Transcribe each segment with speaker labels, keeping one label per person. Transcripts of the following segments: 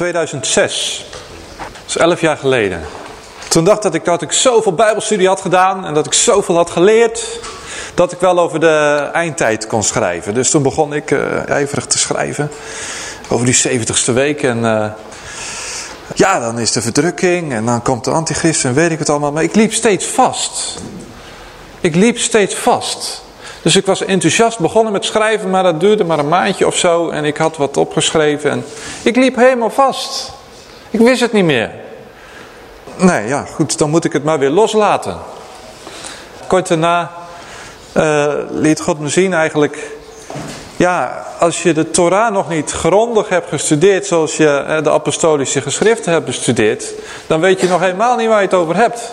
Speaker 1: 2006. Dat is 11 jaar geleden. Toen dacht dat ik dat ik zoveel bijbelstudie had gedaan en dat ik zoveel had geleerd, dat ik wel over de eindtijd kon schrijven. Dus toen begon ik uh, ijverig te schrijven over die 70ste week en uh, ja, dan is de verdrukking en dan komt de antichrist en weet ik het allemaal. Maar ik liep steeds vast. Ik liep steeds vast. Dus ik was enthousiast begonnen met schrijven, maar dat duurde maar een maandje of zo. En ik had wat opgeschreven en ik liep helemaal vast. Ik wist het niet meer. Nee, ja, goed, dan moet ik het maar weer loslaten. Kort daarna uh, liet God me zien eigenlijk... Ja, als je de Torah nog niet grondig hebt gestudeerd zoals je uh, de apostolische geschriften hebt bestudeerd... dan weet je nog helemaal niet waar je het over hebt.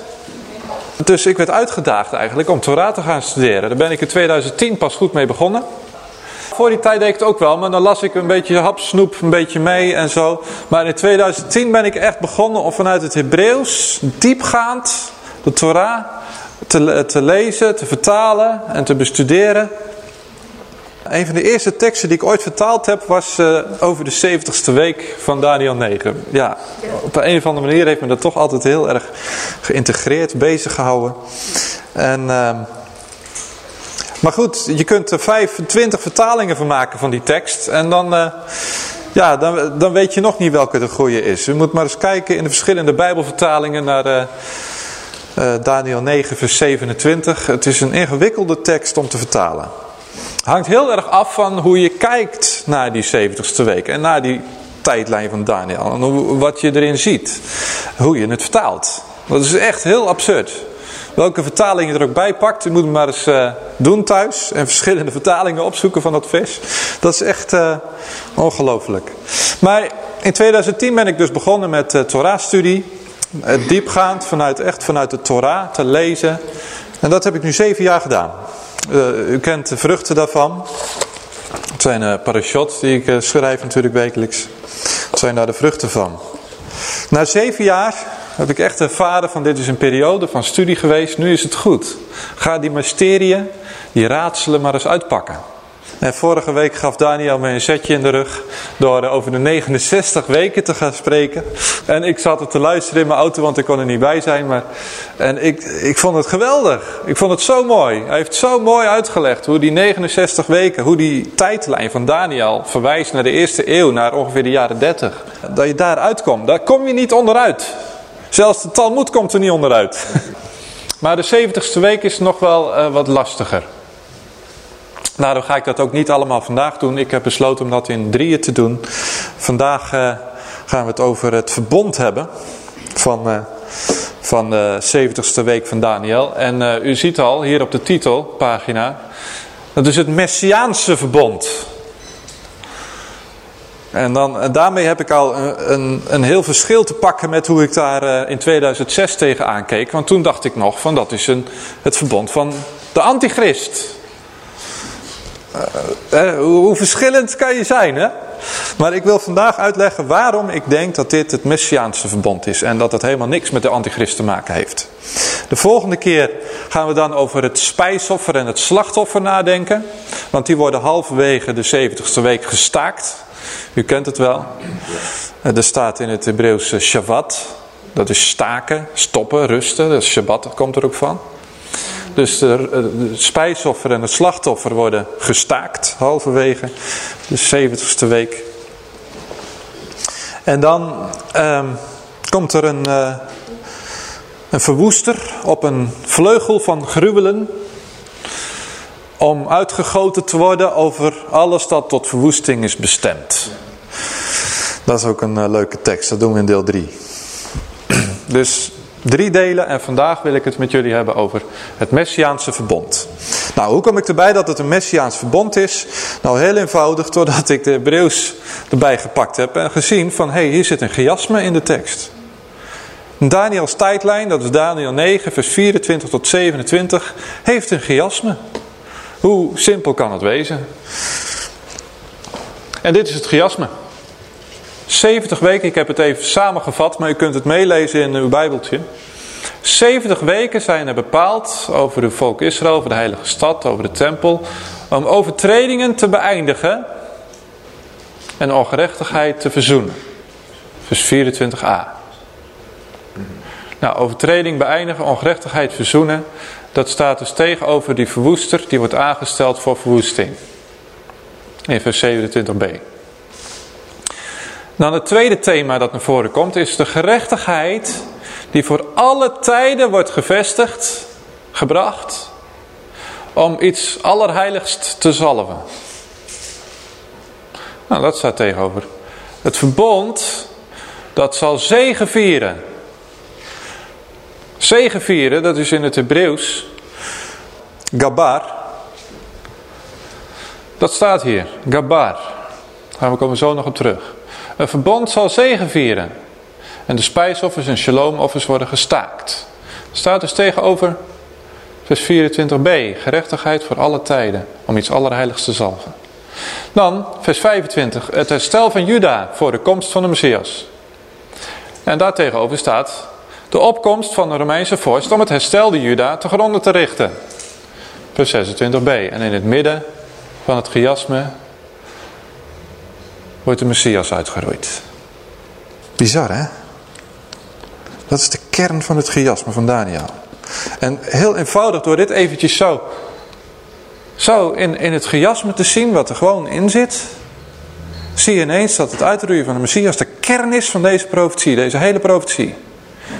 Speaker 1: Dus ik werd uitgedaagd eigenlijk om Torah te gaan studeren. Daar ben ik in 2010 pas goed mee begonnen. Voor die tijd deed ik het ook wel, maar dan las ik een beetje hapsnoep, een beetje mee en zo. Maar in 2010 ben ik echt begonnen om vanuit het Hebreeuws diepgaand de Torah te, lezen, te vertalen en te bestuderen. Een van de eerste teksten die ik ooit vertaald heb was uh, over de 70ste week van Daniel 9. Ja, op een of andere manier heeft me dat toch altijd heel erg geïntegreerd, bezig gehouden. En, uh, maar goed, je kunt er 25 vertalingen van maken van die tekst. En dan, uh, ja, dan, dan weet je nog niet welke de goede is. Je moet maar eens kijken in de verschillende bijbelvertalingen naar... Uh, Daniel 9 vers 27. Het is een ingewikkelde tekst om te vertalen. Hangt heel erg af van hoe je kijkt naar die 70ste week. En naar die tijdlijn van Daniel. En wat je erin ziet. Hoe je het vertaalt. Dat is echt heel absurd. Welke vertaling je er ook bij pakt. Je moet het maar eens uh, doen thuis. En verschillende vertalingen opzoeken van dat vers. Dat is echt uh, ongelooflijk. Maar in 2010 ben ik dus begonnen met Torah-studie. Diepgaand vanuit, echt vanuit de Torah te lezen. En dat heb ik nu zeven jaar gedaan. Uh, u kent de vruchten daarvan. Het zijn uh, parachutes die ik schrijf natuurlijk wekelijks. Het zijn daar de vruchten van. Na zeven jaar heb ik echt ervaren van dit is een periode van studie geweest. Nu is het goed. Ga die mysterieën, die raadselen maar eens uitpakken. Vorige week gaf Daniel me een zetje in de rug door over de 69 weken te gaan spreken. En ik zat er te luisteren in mijn auto, want ik kon er niet bij zijn. Maar... En ik, ik vond het geweldig. Ik vond het zo mooi. Hij heeft zo mooi uitgelegd hoe die 69 weken, hoe die tijdlijn van Daniel verwijst naar de eerste eeuw, naar ongeveer de jaren 30. Dat je daar uitkomt, daar kom je niet onderuit. Zelfs de Talmud komt er niet onderuit. Maar de 70ste week is nog wel uh, wat lastiger. Daarom ga ik dat ook niet allemaal vandaag doen. Ik heb besloten om dat in drieën te doen. Vandaag uh, gaan we het over het verbond hebben van, uh, van de 70ste week van Daniel. En uh, u ziet al hier op de titelpagina, dat is het Messiaanse verbond. En, dan, daarmee heb ik al een, een, een, heel verschil te pakken met hoe ik daar in 2006 tegen aankeek. Want toen dacht ik nog van dat is een, het verbond van de antichrist. Uh, uh, hoe verschillend kan je zijn, hè? Maar ik wil vandaag uitleggen waarom ik denk dat dit het Messiaanse verbond is. En dat het helemaal niks met de antichrist te maken heeft. De volgende keer gaan we dan over het spijsoffer en het slachtoffer nadenken. Want die worden halverwege de 70ste week gestaakt. U kent het wel. Er staat in het Hebreeuws Shabbat. Dat is staken, stoppen, rusten. Dat is Shabbat, dat komt er ook van. Dus de, de spijsoffer en het slachtoffer worden gestaakt halverwege de 70ste week. En dan um, komt er een, uh, een verwoester op een vleugel van gruwelen. Om uitgegoten te worden over alles dat tot verwoesting is bestemd. Dat is ook een uh, leuke tekst, dat doen we in deel 3. Dus Drie delen en vandaag wil ik het met jullie hebben over het Messiaanse verbond. Nou, hoe kom ik erbij dat het een Messiaans verbond is? Nou, heel eenvoudig, doordat ik de Hebreeuws erbij gepakt heb en gezien van, hé, hey, hier zit een chiasme in de tekst. Daniels tijdlijn, dat is Daniel 9, vers 24 tot 27, heeft een chiasme. Hoe simpel kan het wezen? En dit is het chiasme. 70 weken, ik heb het even samengevat, maar u kunt het meelezen in uw bijbeltje. 70 weken zijn er bepaald over het volk Israël, over de heilige stad, over de tempel. Om overtredingen te beëindigen en ongerechtigheid te verzoenen. Vers 24a. Nou, overtreding beëindigen, ongerechtigheid verzoenen. Dat staat dus tegenover die verwoester die wordt aangesteld voor verwoesting. In vers 27b. Dan het tweede thema dat naar voren komt is de gerechtigheid die voor alle tijden wordt gevestigd, gebracht, om iets allerheiligst te zalven. Nou, dat staat tegenover. Het verbond, dat zal zegevieren. Zegevieren, dat is in het Hebreeuws, gabar. Dat staat hier, gabar. Daar komen we zo nog op terug. Een verbond zal zegevieren. En de spijsoffers en shaloomoffers worden gestaakt. Staat dus tegenover vers 24b. Gerechtigheid voor alle tijden. Om iets allerheiligst te zalven. Dan vers 25. Het herstel van Juda voor de komst van de Messias. En daartegenover staat de opkomst van de Romeinse vorst om het herstelde Juda te gronden te richten. Vers 26b. En in het midden van het chiasme wordt de Messias uitgeroeid. Bizar hè? Dat is de kern van het chiasme van Daniel. En heel eenvoudig door dit eventjes zo, zo in, in het chiasme te zien wat er gewoon in zit. Zie je ineens dat het uitroeien van de Messias de kern is van deze profetie. Deze hele profetie.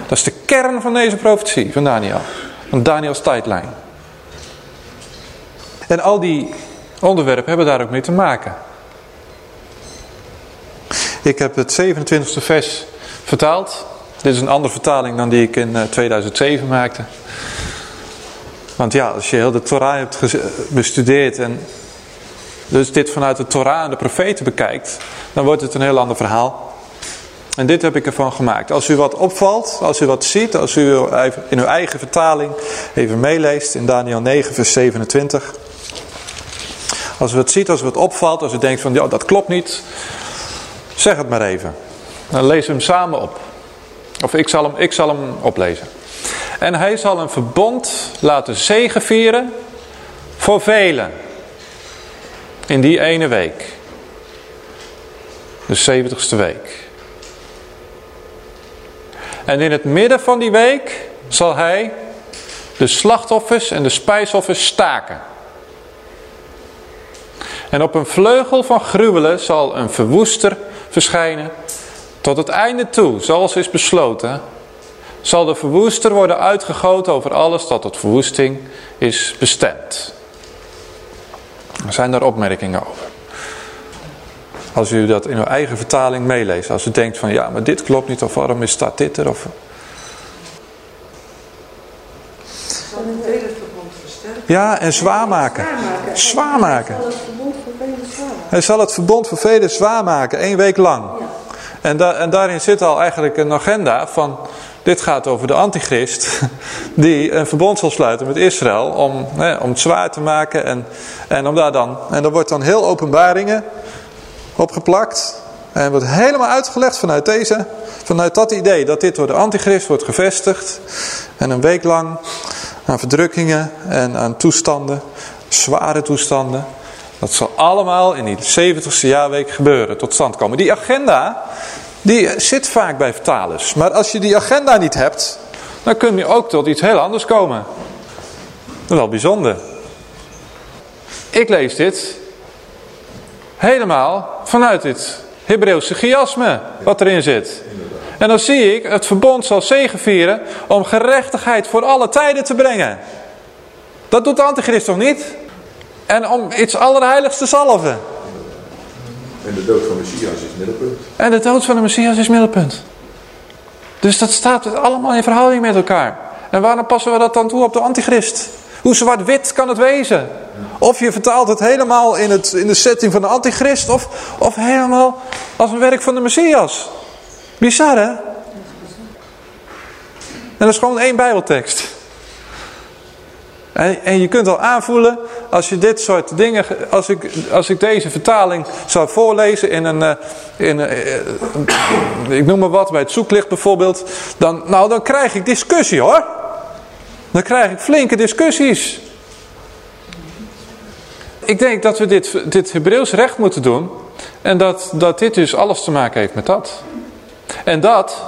Speaker 1: Dat is de kern van deze profetie van Daniel. Van Daniels tijdlijn. En al die onderwerpen hebben daar ook mee te maken. Ik heb het 27e vers vertaald. Dit is een andere vertaling dan die ik in 2007 eh, maakte. Want ja, als je heel de Torah hebt bestudeerd en dus dit vanuit de Torah en de profeten bekijkt, dan wordt het een heel ander verhaal. En dit heb ik ervan gemaakt. Als u wat opvalt, als u wat ziet, als u in uw eigen vertaling even meeleest in Daniel 9 vers 27. Als u wat ziet, als u wat opvalt, als u denkt van ja, dat klopt niet, zeg het maar even. Dan lezen we hem samen op. Of ik zal hem, ik zal hem oplezen. En hij zal een verbond laten zegevieren voor velen. In die ene week. De zeventigste week. En in het midden van die week zal hij de slachtoffers en de spijsoffers staken. En op een vleugel van gruwelen zal een verwoester verschijnen tot het einde toe, zoals is besloten, zal de verwoester worden uitgegoten over alles dat tot verwoesting is bestemd. Er zijn daar opmerkingen over. Als u dat in uw eigen vertaling meeleest. Als u denkt van ja, maar dit klopt niet of waarom is staat dit er? Of... Ja, en zwaar maken. Zwaar maken. Hij zal het verbond voor velen zwaar maken, één week lang. En, en daarin zit al eigenlijk een agenda van... Dit gaat over de antichrist die een verbond zal sluiten met Israël om, hè, om het zwaar te maken en, en om daar dan... En er wordt dan heel openbaringen opgeplakt en wordt helemaal uitgelegd vanuit deze, vanuit dat idee dat dit door de antichrist wordt gevestigd. En een week lang aan verdrukkingen en aan toestanden, zware toestanden. Dat zal allemaal in die 70ste jaarweek gebeuren, tot stand komen. Die agenda, die zit vaak bij vertalers. Maar als je die agenda niet hebt, dan kun je ook tot iets heel anders komen. Wel bijzonder. Ik lees dit helemaal vanuit dit Hebreeuwse chiasme, wat erin zit. En dan zie ik, het verbond zal zegevieren om gerechtigheid voor alle tijden te brengen. Dat doet de antichrist toch niet? En om iets allerheiligste te zalven.
Speaker 2: En de dood van de Messias is middelpunt.
Speaker 1: En de dood van de Messias is middelpunt. Dus dat staat allemaal in verhouding met elkaar. En waarom passen we dat dan toe op de antichrist? Hoe zwart-wit kan het wezen? Of je vertaalt het helemaal in, het, in de setting van de antichrist... Of, of helemaal als een werk van de Messias. Bizar, hè? En dat is gewoon één bijbeltekst. En, en je kunt al aanvoelen, als je dit soort dingen, als ik, als ik deze vertaling zou voorlezen in een, eh, in, eh, ik noem maar wat, bij het zoeklicht bijvoorbeeld, dan, nou, dan krijg ik discussie hoor. Dan krijg ik flinke discussies. Ik denk dat we dit, dit Hebreeuws recht moeten doen en dat, dat dit dus alles te maken heeft met dat. En dat,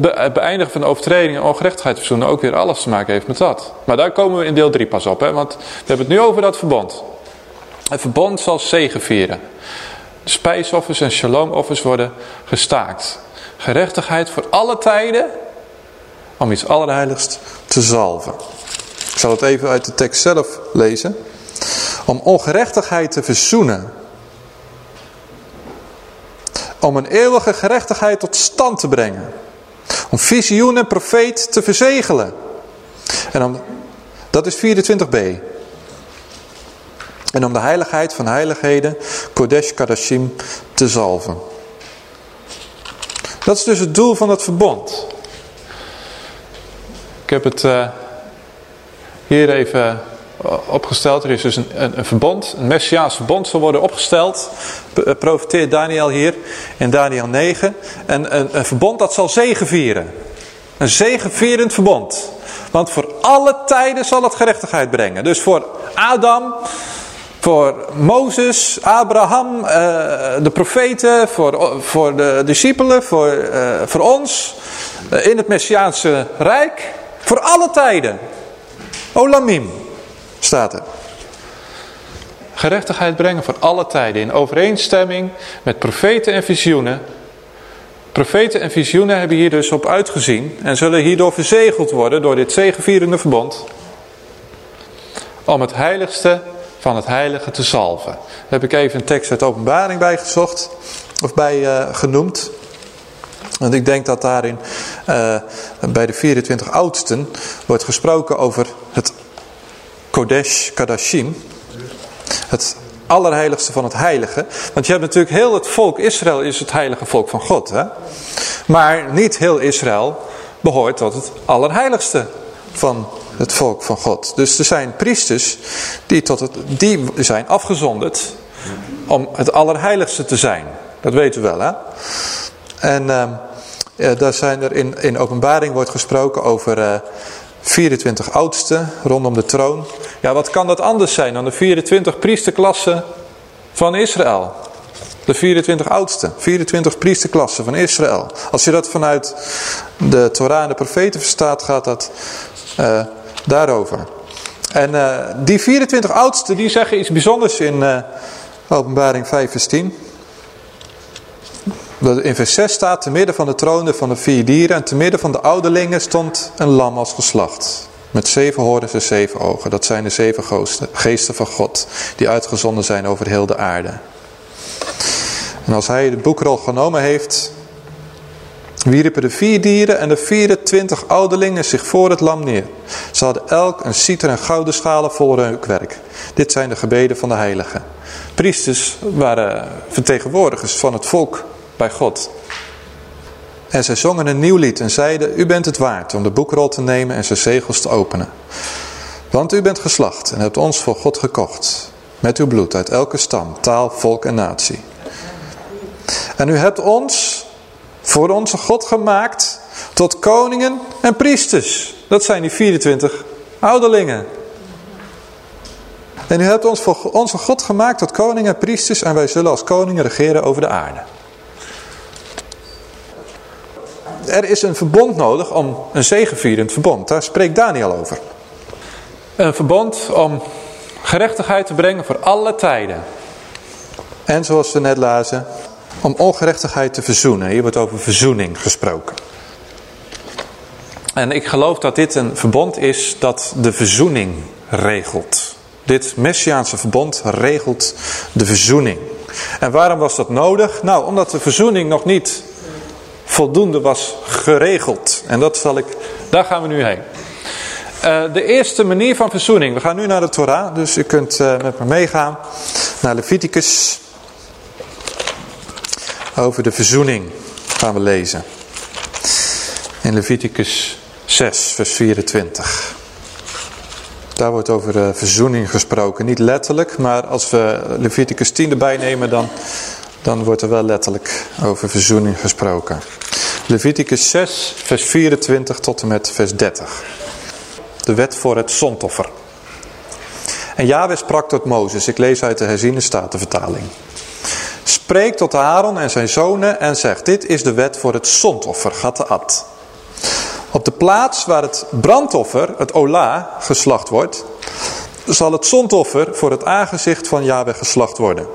Speaker 1: het, beëindigen van de overtreding en ongerechtigheid verzoenen ook weer alles te maken heeft met dat. Maar daar komen we in deel 3 pas op, hè? want we hebben het nu over dat verbond. Het verbond zal zegenvieren. De spijsoffers en shaloomoffers worden gestaakt. Gerechtigheid voor alle tijden om iets allerheiligst te zalven. Ik zal het even uit de tekst zelf lezen. Om ongerechtigheid te verzoenen. Om een eeuwige gerechtigheid tot stand te brengen. Om visioen en profeet te verzegelen. En om, dat is 24b. En om de heiligheid van heiligheden, Kodesh Kadashim, te zalven. Dat is dus het doel van het verbond. Ik heb het uh, hier even opgesteld. Er is dus een, een, een, verbond, een messiaans verbond zal worden opgesteld. Eh, profiteert Daniel hier in Daniel 9. En een, een verbond dat zal zegenvieren. Een zegevierend verbond. Want voor alle tijden zal het gerechtigheid brengen. Dus voor Adam, voor Mozes, Abraham, eh, de profeten, voor, voor de discipelen, voor, uh, voor ons. in het Messiaanse Rijk. Voor alle tijden. Olamim staat er. Gerechtigheid brengen voor alle tijden in overeenstemming met profeten en visioenen. Profeten en visioenen hebben hier dus op uitgezien en zullen hierdoor verzegeld worden door dit zegevierende verbond. Om het heiligste van het heilige te salven. Daar heb ik even een tekst uit openbaring bij gezocht, of bij uh, genoemd. Want ik denk dat daarin uh, bij de 24 oudsten wordt gesproken over het Kodesh Kadashim. Het allerheiligste van het heilige. Want je hebt natuurlijk heel het volk Israël is het heilige volk van God. Hè? Maar niet heel Israël behoort tot het allerheiligste van het volk van God. Dus er zijn priesters die, tot het, die zijn afgezonderd om het allerheiligste te zijn. Dat weten we wel hè. En uh, daar zijn er in, in openbaring wordt gesproken over uh, 24 oudsten rondom de troon. Ja, wat kan dat anders zijn dan de 24 priesterklassen van Israël? De 24 oudsten, 24 priesterklassen van Israël. Als je dat vanuit de Torah en de profeten verstaat, gaat dat uh, daarover. En uh, die 24 oudsten, die zeggen iets bijzonders in uh, openbaring 5 vers 10. In vers 6 staat, te midden van de tronen van de vier dieren en te midden van de ouderlingen stond een lam als geslacht. Met zeven horens en zeven ogen. Dat zijn de zeven geesten van God die uitgezonden zijn over heel de aarde. En als hij de boekrol genomen heeft, wierpen de vier dieren en de 24 ouderlingen zich voor het lam neer. Ze hadden elk een citer en gouden schalen vol reukwerk. Dit zijn de gebeden van de heiligen. Priesters waren vertegenwoordigers van het volk bij God. En zij zongen een nieuw lied en zeiden, u bent het waard om de boekrol te nemen en zijn zegels te openen. Want u bent geslacht en hebt ons voor God gekocht, met uw bloed uit elke stam, taal, volk en natie. En u hebt ons voor onze God gemaakt tot koningen en priesters. Dat zijn die 24 ouderlingen. En u hebt ons voor onze God gemaakt tot koningen en priesters en wij zullen als koningen regeren over de aarde. Er is een verbond nodig om een zegevierend verbond. Daar spreekt Daniel over. Een verbond om gerechtigheid te brengen voor alle tijden. En zoals we net lazen, om ongerechtigheid te verzoenen. Hier wordt over verzoening gesproken. En ik geloof dat dit een verbond is dat de verzoening regelt. Dit Messiaanse verbond regelt de verzoening. En waarom was dat nodig? Nou, omdat de verzoening nog niet voldoende was geregeld. En dat zal ik, daar gaan we nu heen. Uh, de eerste manier van verzoening. We gaan nu naar de Torah, dus u kunt uh, met me meegaan naar Leviticus. Over de verzoening gaan we lezen. In Leviticus 6, vers 24. Daar wordt over uh, verzoening gesproken. Niet letterlijk, maar als we Leviticus 10 erbij nemen, dan, dan wordt er wel letterlijk over verzoening gesproken. Leviticus 6, vers 24 tot en met vers 30. De wet voor het zondoffer. En Yahweh sprak tot Mozes, ik lees uit de herziene statenvertaling. Spreek tot Aaron en zijn zonen en zegt, dit is de wet voor het zondoffer, Ad. Op de plaats waar het brandoffer, het ola, geslacht wordt, zal het zondoffer voor het aangezicht van Yahweh geslacht worden.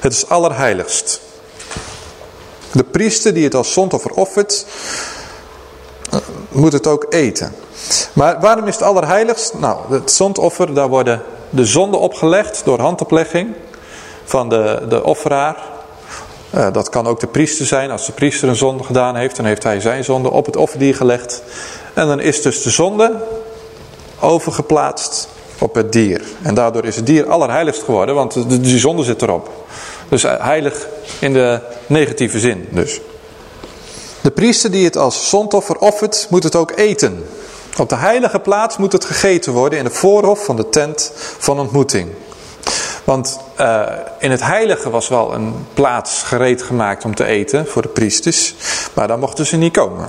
Speaker 1: Het is allerheiligst. De priester die het als zondoffer offert, eh, moet het ook eten. Maar waarom is het allerheiligst? Nou, het zondoffer, daar worden de zonden opgelegd door handoplegging van de, de offeraar. Uh, dat kan ook de priester zijn. Als de priester een zonde gedaan heeft, dan heeft hij zijn zonde op het offerdier gelegd. En dan is dus de zonde overgeplaatst op het dier. En daardoor is het dier allerheiligst geworden, want die zonde zit erop. Dus heilig in de negatieve zin dus. De priester die het als zondoffer offert, moet het ook eten. Op de heilige plaats moet het gegeten worden in de voorhof van de tent van ontmoeting. Want uh, in het heilige was wel een plaats gereed gemaakt om te eten voor de priesters. Maar daar mochten ze niet komen.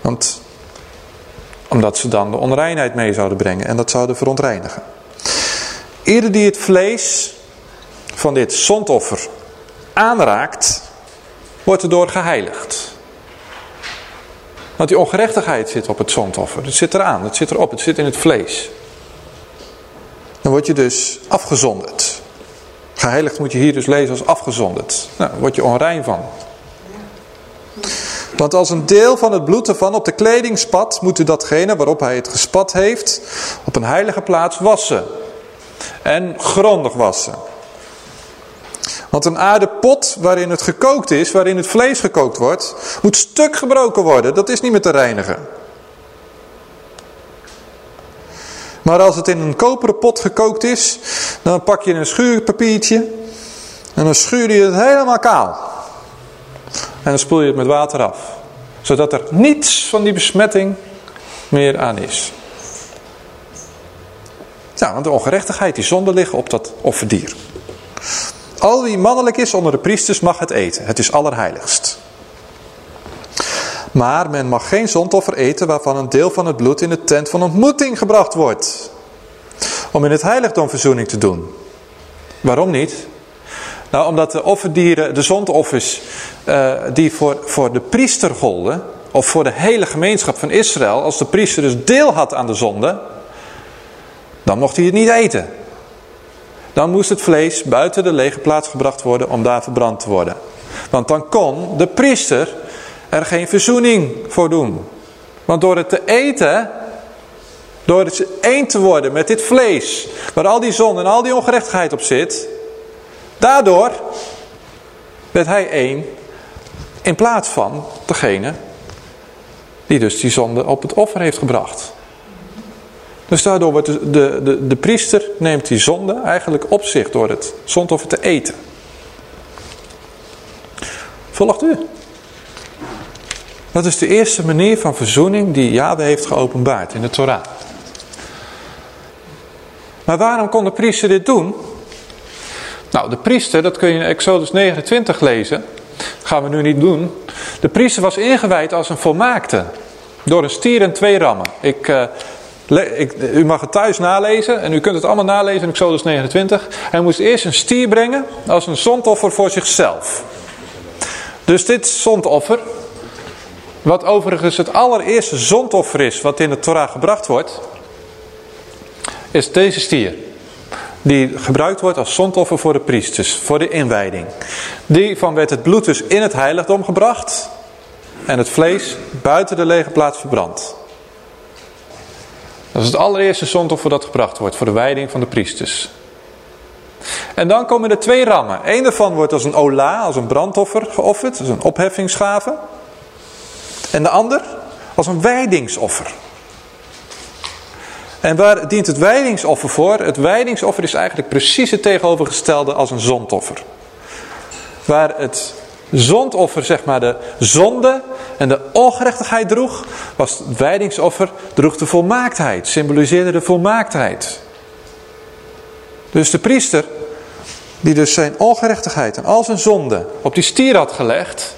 Speaker 1: Want, omdat ze dan de onreinheid mee zouden brengen en dat zouden verontreinigen. Ieder die het vlees van dit zondoffer aanraakt, wordt erdoor geheiligd. Want die ongerechtigheid zit op het zondoffer. Het zit eraan, het zit erop, het zit in het vlees. Dan word je dus afgezonderd. Geheiligd moet je hier dus lezen als afgezonderd. Nou, daar word je onrein van. Want als een deel van het bloed ervan op de kleding spat, moet u datgene waarop hij het gespat heeft, op een heilige plaats wassen. En grondig wassen. Want een aardepot waarin het gekookt is, waarin het vlees gekookt wordt, moet stuk gebroken worden. Dat is niet meer te reinigen. Maar als het in een koperen pot gekookt is, dan pak je een schuurpapiertje en dan schuur je het helemaal kaal. En dan spoel je het met water af. Zodat er niets van die besmetting meer aan is. Ja, want de ongerechtigheid, die zonde liggen op dat offerdier. Al wie mannelijk is onder de priesters mag het eten. Het is allerheiligst. Maar men mag geen zondoffer eten waarvan een deel van het bloed in de tent van ontmoeting gebracht wordt. Om in het heiligdom verzoening te doen. Waarom niet? Nou, omdat de offerdieren, de zondoffers, uh, die voor, voor de priester golden, of voor de hele gemeenschap van Israël, als de priester dus deel had aan de zonde, dan mocht hij het niet eten. Dan moest het vlees buiten de lege plaats gebracht worden om daar verbrand te worden. Want dan kon de priester er geen verzoening voor doen. Want door het te eten, door het één te worden met dit vlees, waar al die zonde en al die ongerechtigheid op zit, daardoor werd hij één in plaats van degene die dus die zonde op het offer heeft gebracht. Dus daardoor wordt de, de, de, priester neemt die zonde eigenlijk op zich door het zondoffer te eten. Volgt u? Dat is de eerste manier van verzoening die Yahweh heeft geopenbaard in de Torah. Maar waarom kon de priester dit doen? Nou, de priester, dat kun je in Exodus 29 lezen. Dat gaan we nu niet doen. De priester was ingewijd als een volmaakte. Door een stier en twee rammen. Ik, uh, ik, u mag het thuis nalezen en u kunt het allemaal nalezen in Exodus 29. Hij moest eerst een stier brengen als een zondoffer voor zichzelf. Dus dit zondoffer wat overigens het allereerste zondoffer is wat in de Torah gebracht wordt. Is deze stier. Die gebruikt wordt als zondoffer voor de priesters. Voor de inwijding. Die van werd het bloed dus in het heiligdom gebracht. En het vlees buiten de lege plaats verbrand. Dat is het allereerste zondoffer dat gebracht wordt voor de wijding van de priesters. En dan komen er twee rammen. Eén daarvan wordt als een ola, als een brandoffer geofferd. Is een opheffingsgave. En de ander als een wijdingsoffer. En waar dient het wijdingsoffer voor? Het wijdingsoffer is eigenlijk precies het tegenovergestelde als een zondoffer. Waar het zondoffer zeg maar de zonde en de ongerechtigheid droeg, was het wijdingsoffer, droeg de volmaaktheid, symboliseerde de volmaaktheid. Dus de priester, die dus zijn ongerechtigheid en al zijn zonde op die stier had gelegd,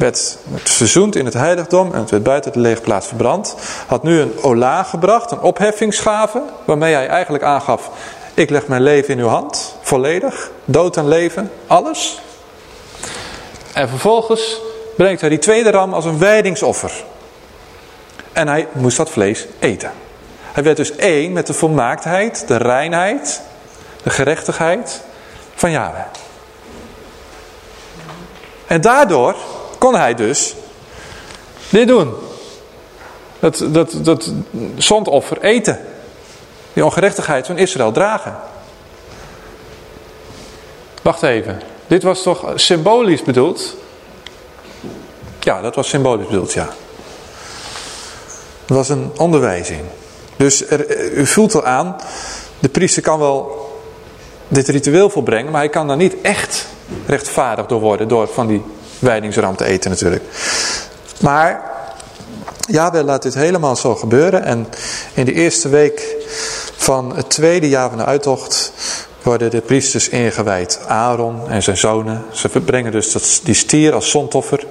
Speaker 1: werd verzoend in het heiligdom en het werd buiten de leegplaats verbrand. Had nu een ola gebracht, een opheffingsgave, waarmee hij eigenlijk aangaf, ik leg mijn leven in uw hand, volledig, dood en leven, alles. En vervolgens brengt hij die tweede ram als een wijdingsoffer. En hij moest dat vlees eten. Hij werd dus één met de volmaaktheid, de reinheid, de gerechtigheid van Yahweh. En daardoor kon hij dus dit doen. Dat, dat, dat zondoffer eten. Die ongerechtigheid van Israël dragen. Wacht even. Dit was toch symbolisch bedoeld? Ja, dat was symbolisch bedoeld, ja. Dat was een onderwijzing. Dus er, u voelt al aan, de priester kan wel dit ritueel volbrengen, maar hij kan daar niet echt rechtvaardig door worden door van die wijdingsram te eten natuurlijk. Maar Yahweh laat dit helemaal zo gebeuren en in de eerste week van het tweede jaar van de uittocht worden de priesters ingewijd. Aaron en zijn zonen. Ze brengen dus die stier als zondoffer.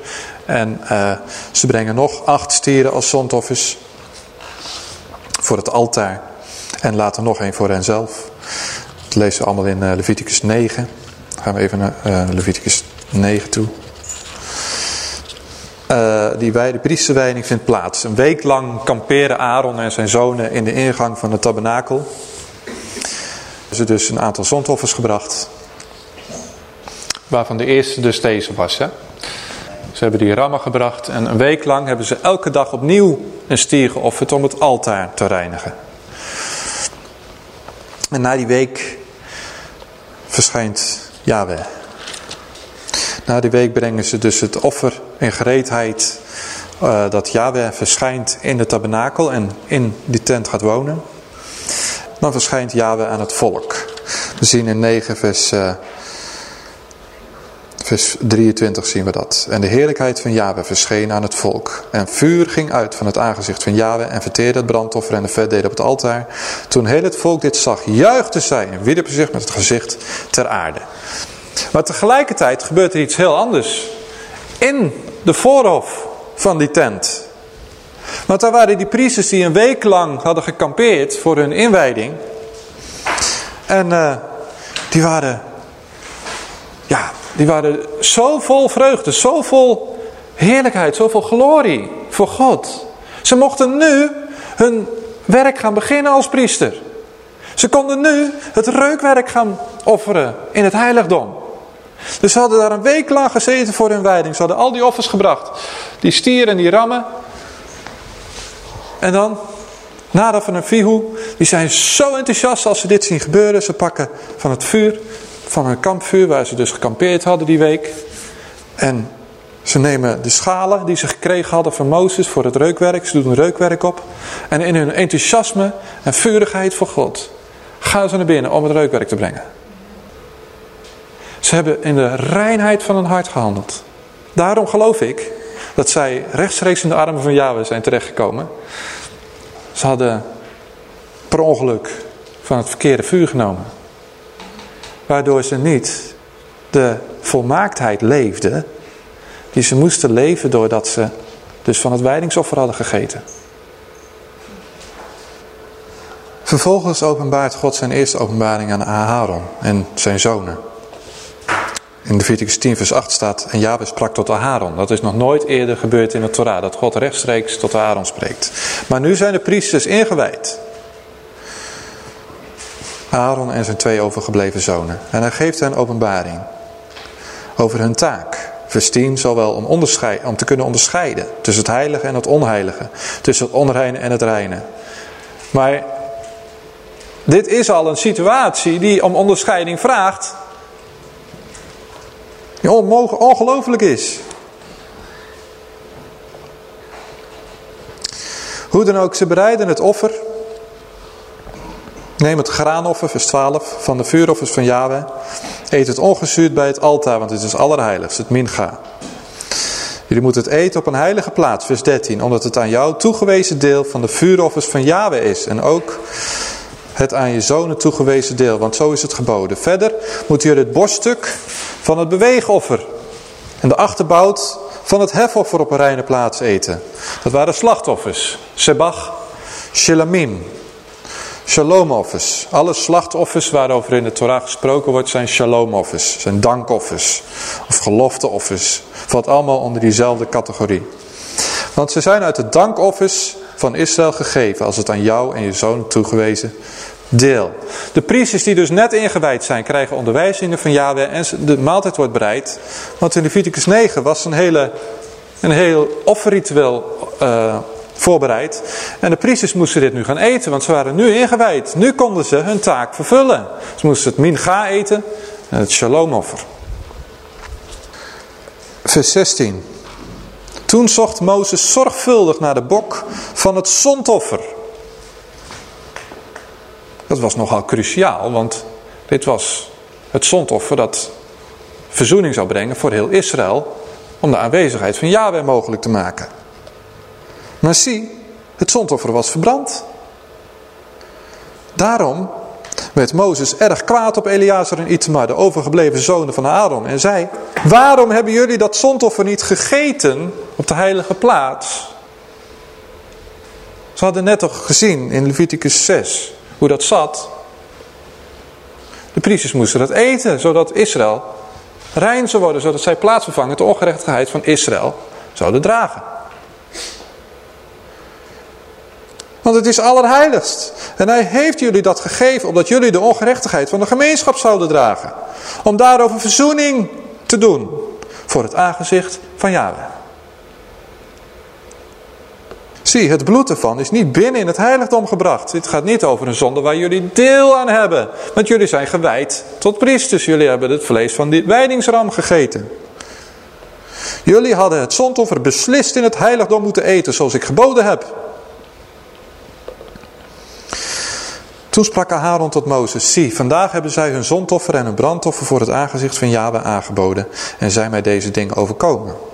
Speaker 1: En uh, ze brengen nog acht stieren als zondoffers. Voor het altaar. En later nog één voor henzelf. Dat lezen we allemaal in uh, Leviticus 9. Dan gaan we even naar uh, Leviticus 9 toe. Uh, die wij, de priesterwijding vindt plaats. Een week lang kamperen Aaron en zijn zonen in de ingang van de tabernakel. Ze dus een aantal zondoffers gebracht. Waarvan de eerste dus deze was. Hè? Ze hebben die rammen gebracht en een week lang hebben ze elke dag opnieuw een stier geofferd om het altaar te reinigen. En na die week verschijnt Yahweh. Na die week brengen ze dus het offer in gereedheid uh, dat Yahweh verschijnt in de tabernakel en in die tent gaat wonen. Dan verschijnt Yahweh aan het volk. We zien in 9 vers, uh, vers 23 zien we dat. En de heerlijkheid van Yahweh verscheen aan het volk. En vuur ging uit van het aangezicht van Yahweh en verteerde het brandoffer en de vetdelen op het altaar. Toen heel het volk dit zag, juichte zij en wierpen zich met het gezicht ter aarde. Maar tegelijkertijd gebeurt er iets heel anders. In de voorhof van die tent. Want daar waren die priesters die een week lang hadden gekampeerd voor hun inwijding. En uh, die waren, ja, die waren zo vol vreugde, zo vol heerlijkheid, zo vol glorie voor God. Ze mochten nu hun werk gaan beginnen als priester. Ze konden nu het reukwerk gaan offeren in het heiligdom. Dus ze hadden daar een week lang gezeten voor hun wijding. Ze hadden al die offers gebracht. Die stieren en die rammen. En dan, nadat van een Vihu, die zijn zo enthousiast als ze dit zien gebeuren. Ze pakken van het vuur, van hun kampvuur waar ze dus gekampeerd hadden die week. En ze nemen de schalen die ze gekregen hadden van Mozes voor het reukwerk. Ze doen reukwerk op. En in hun enthousiasme en vurigheid voor God gaan ze naar binnen om het reukwerk te brengen. Ze hebben in de reinheid van hun hart gehandeld. Daarom geloof ik dat zij rechtstreeks in de armen van Yahweh zijn terechtgekomen. Ze hadden per ongeluk van het verkeerde vuur genomen. Waardoor ze niet de volmaaktheid leefden die ze moesten leven doordat ze dus van het wijdingsoffer hadden gegeten. Vervolgens openbaart God zijn eerste openbaring aan Aaron en zijn zonen. In Leviticus 10 vers 8 staat, en Jabez sprak tot Aaron. Dat is nog nooit eerder gebeurd in de Torah, dat God rechtstreeks tot Aaron spreekt. Maar nu zijn de priesters ingewijd. Aaron en zijn twee overgebleven zonen. En hij geeft hen openbaring over hun taak. Vers 10 zowel om, om te kunnen onderscheiden tussen het heilige en het onheilige. Tussen het onreine en het reine. Maar dit is al een situatie die om onderscheiding vraagt die ongelooflijk is. Hoe dan ook, ze bereiden het offer. Neem het graanoffer, vers 12, van de vuuroffers van Yahweh. Eet het ongezuurd bij het altaar, want het is allerheiligst, het mincha. Jullie moeten het eten op een heilige plaats, vers 13, omdat het aan jou toegewezen deel van de vuuroffers van Yahweh is. En ook het aan je zonen toegewezen deel, want zo is het geboden. Verder moeten jullie het borststuk van het beweegoffer en de achterbout van het hefoffer op een reine plaats eten. Dat waren slachtoffers. Sebach, Shelamim, Shalomoffers. Alle slachtoffers waarover in de Torah gesproken wordt zijn shalomoffers. Zijn dankoffers. Of gelofteoffers. Valt allemaal onder diezelfde categorie. Want ze zijn uit de dankoffers van Israël gegeven. Als het aan jou en je zoon toegewezen deel. De priesters die dus net ingewijd zijn krijgen onderwijzingen van Yahweh. En de maaltijd wordt bereid. Want in Leviticus 9 was een, hele, een heel offerritueel uh, voorbereid. En de priesters moesten dit nu gaan eten, want ze waren nu ingewijd. Nu konden ze hun taak vervullen. Ze moesten het mincha eten en het shalomoffer. Vers 16. Toen zocht Mozes zorgvuldig naar de bok van het zondoffer. Dat was nogal cruciaal, want dit was het zondoffer dat verzoening zou brengen voor heel Israël. Om de aanwezigheid van Yahweh mogelijk te maken. Maar zie, het zondoffer was verbrand. Daarom werd Mozes erg kwaad op Eleazar en Itamar, de overgebleven zonen van Aaron, en zei, waarom hebben jullie dat zondoffer niet gegeten op de heilige plaats? Ze hadden net toch gezien in Leviticus 6 hoe dat zat. De priesters moesten dat eten, zodat Israël rein zou worden, zodat zij plaatsvervangend de ongerechtigheid van Israël zouden dragen. Want het is allerheiligst. En hij heeft jullie dat gegeven, omdat jullie de ongerechtigheid van de gemeenschap zouden dragen. Om daarover verzoening te doen voor het aangezicht van Yahweh. Zie, het bloed ervan is niet binnen in het heiligdom gebracht. Dit gaat niet over een zonde waar jullie deel aan hebben. Want jullie zijn gewijd tot priesters. Jullie hebben het vlees van die wijdingsram gegeten. Jullie hadden het zondoffer beslist in het heiligdom moeten eten, zoals ik geboden heb. Toen sprak Aaron tot Mozes, zie, vandaag hebben zij hun zondoffer en hun brandoffer voor het aangezicht van Yahweh aangeboden en zijn mij deze dingen overkomen.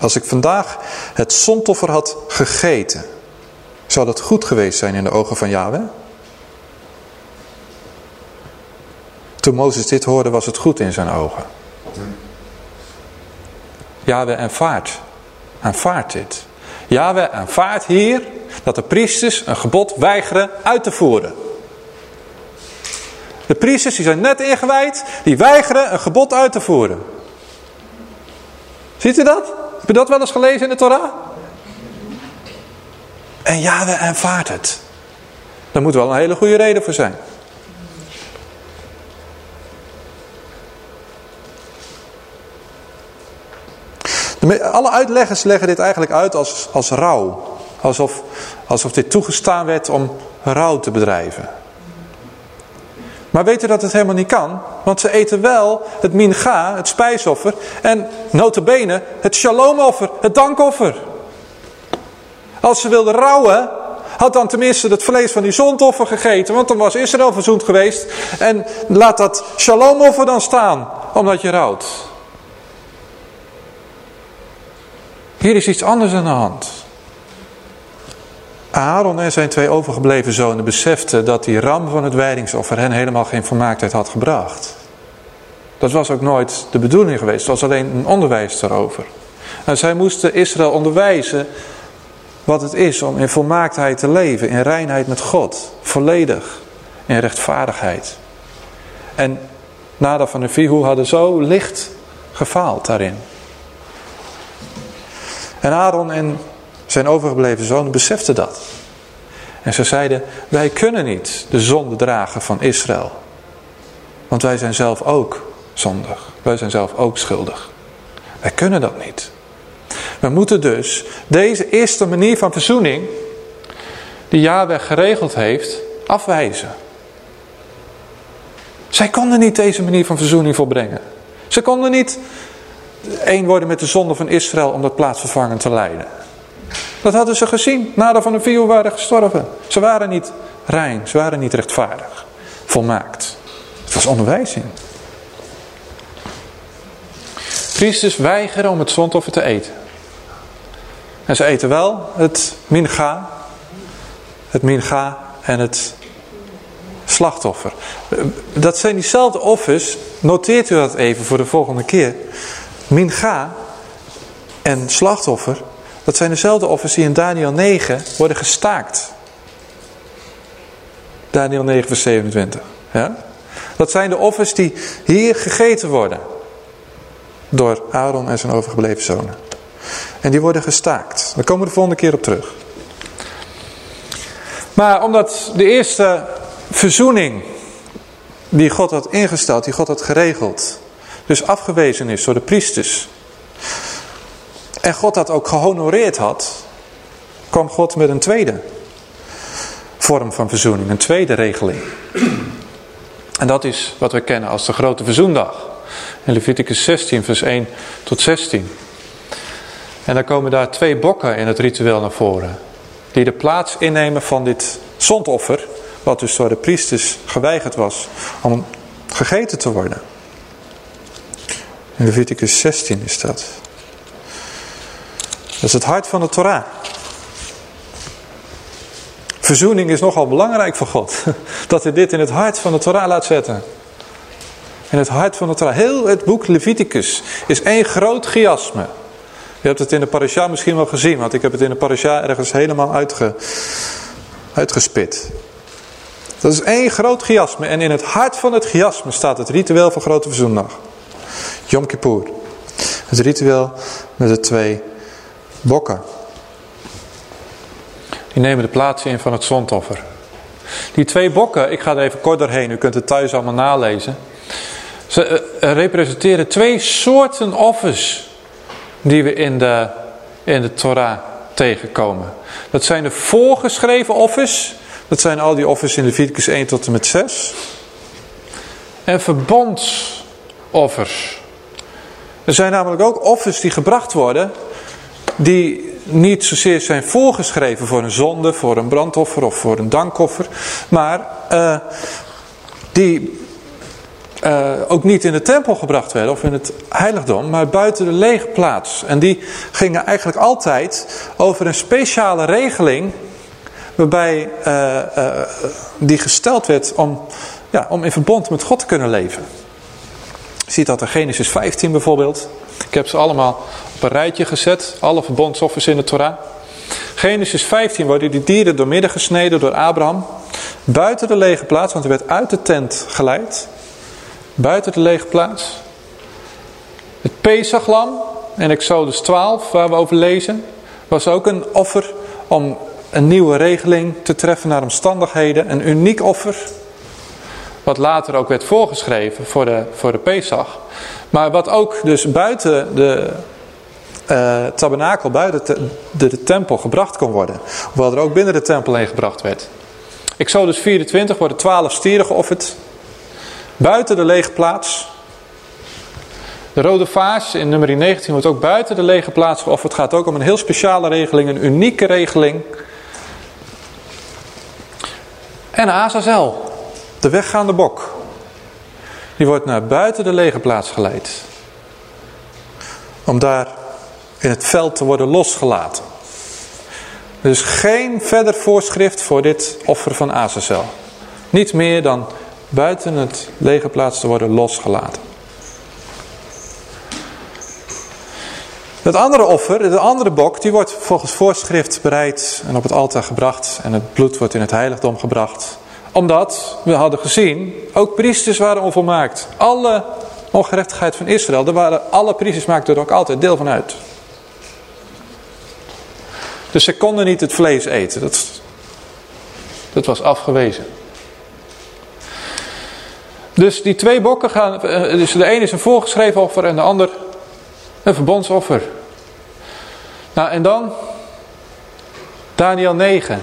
Speaker 1: Als ik vandaag het zondoffer had gegeten, zou dat goed geweest zijn in de ogen van Yahweh? Toen Mozes dit hoorde was het goed in zijn ogen. Yahweh aanvaardt, aanvaardt dit. Yahweh aanvaardt hier dat de priesters een gebod weigeren uit te voeren. De priesters die zijn net ingewijd, die weigeren een gebod uit te voeren. Ziet u dat? Heb je dat wel eens gelezen in de Torah? En Yahweh aanvaardt het. Daar moet wel een hele goede reden voor zijn. Alle uitleggers leggen dit eigenlijk uit als, als rouw. Alsof, alsof dit toegestaan werd om rouw te bedrijven. Maar u dat het helemaal niet kan? Want ze eten wel het mincha, het spijsoffer. En notabene het shalomoffer, het dankoffer. Als ze wilden rouwen, had dan tenminste het vlees van die zondoffer gegeten. Want dan was Israël verzoend geweest. En laat dat shalomoffer dan staan, omdat je rouwt. Hier is iets anders aan de hand. Aaron en zijn twee overgebleven zonen beseften dat die ram van het wijdingsoffer hen helemaal geen volmaaktheid had gebracht. Dat was ook nooit de bedoeling geweest, het was alleen een onderwijs daarover. En zij moesten Israël onderwijzen wat het is om in volmaaktheid te leven, in reinheid met God, volledig, in rechtvaardigheid. En Nada van de Vihu hadden zo licht gefaald daarin. En Aaron en zijn overgebleven zonen beseften dat. En ze zeiden, wij kunnen niet de zonde dragen van Israël. Want wij zijn zelf ook zondig. Wij zijn zelf ook schuldig. Wij kunnen dat niet. We moeten dus deze eerste manier van verzoening, die Yahweh geregeld heeft, afwijzen. Zij konden niet deze manier van verzoening volbrengen. Ze konden niet één worden met de zonde van Israël om dat plaatsvervangend te leiden. Dat hadden ze gezien nadat van de vier waren gestorven. Ze waren niet rein, ze waren niet rechtvaardig, volmaakt. Het was onderwijzing. Priesters weigeren om het zondoffer te eten. En ze eten wel het mincha, het mincha en het slachtoffer. Dat zijn diezelfde offers, noteert u dat even voor de volgende keer. Mincha en slachtoffer, dat zijn dezelfde offers die in Daniel 9 worden gestaakt. Daniel 9 vers 27. Ja? Dat zijn de offers die hier gegeten worden. Door Aaron en zijn overgebleven zonen. En die worden gestaakt. Daar komen we de volgende keer op terug. Maar omdat de eerste verzoening die God had ingesteld, die God had geregeld, dus afgewezen is door de priesters. En God dat ook gehonoreerd had, kwam God met een tweede vorm van verzoening, een tweede regeling. En dat is wat we kennen als de grote verzoendag. In Leviticus 16 vers 1 tot 16. En dan komen daar twee bokken in het ritueel naar voren. Die de plaats innemen van dit zondoffer. Wat dus door de priesters geweigerd was om gegeten te worden. In Leviticus 16 is dat. Dat is het hart van de Torah. Verzoening is nogal belangrijk voor God. Dat hij dit in het hart van de Torah laat zetten. In het hart van de Torah. Heel het boek Leviticus is één groot chiasme. Je hebt het in de parasha misschien wel gezien. Want ik heb het in de parasha ergens helemaal uitge, uitgespit. Dat is één groot chiasme. En in het hart van het chiasme staat het ritueel van Grote Verzoendag. Yom Kippur. Het ritueel met de twee bokken. Die nemen de plaats in van het zondoffer. Die twee bokken, ik ga er even kort doorheen, u kunt het thuis allemaal nalezen. Ze uh, representeren twee soorten offers die we in de, in de Torah tegenkomen. Dat zijn de voorgeschreven offers. Dat zijn al die offers in Leviticus 1 tot en met 6. En verbondsoffers. Er zijn namelijk ook offers die gebracht worden die niet zozeer zijn voorgeschreven voor een zonde, voor een brandoffer of voor een dankoffer. Maar uh, die uh, ook niet in de tempel gebracht werden of in het heiligdom, maar buiten de lege plaats. En die gingen eigenlijk altijd over een speciale regeling waarbij uh, die gesteld werd om, ja, om in verbond met God te kunnen leven. Je ziet dat in Genesis 15 bijvoorbeeld. Ik heb ze allemaal op een rijtje gezet. Alle verbondsoffers in de Torah. Genesis 15 worden die dieren doormidden gesneden door Abraham. Buiten de lege plaats, want hij werd uit de tent geleid. Buiten de lege plaats. Het Pesachlam in Exodus 12, waar we over lezen, was ook een offer om een nieuwe regeling te treffen naar omstandigheden. Een uniek offer. Wat later ook werd voorgeschreven voor de, voor de Pesach. Maar wat ook dus buiten de uh, tabernakel, buiten de, de, tempel gebracht kon worden. Hoewel er ook binnen de tempel heen gebracht werd. Exodus 24 worden twaalf stieren geofferd. Buiten de lege plaats. De rode vaas in nummer 19 wordt ook buiten de lege plaats geofferd. Het gaat ook om een heel speciale regeling, een unieke regeling. En Azazel, de weggaande bok. Die wordt naar buiten de lege plaats geleid. Om daar in het veld te worden losgelaten. Dus geen verder voorschrift voor dit offer van Azazel. Niet meer dan buiten het lege plaats te worden losgelaten. Het andere offer, de andere bok, die wordt volgens voorschrift bereid en op het altaar gebracht. En het bloed wordt in het heiligdom gebracht omdat, we hadden gezien, ook priesters waren onvolmaakt. Alle ongerechtigheid van Israël, daar waren alle priesters maakten er ook altijd deel van uit. Dus ze konden niet het vlees eten. Dat, dat was afgewezen. Dus die twee bokken gaan, eh, dus de ene is een voorgeschreven offer en de ander een verbondsoffer. Nou en dan Daniel 9.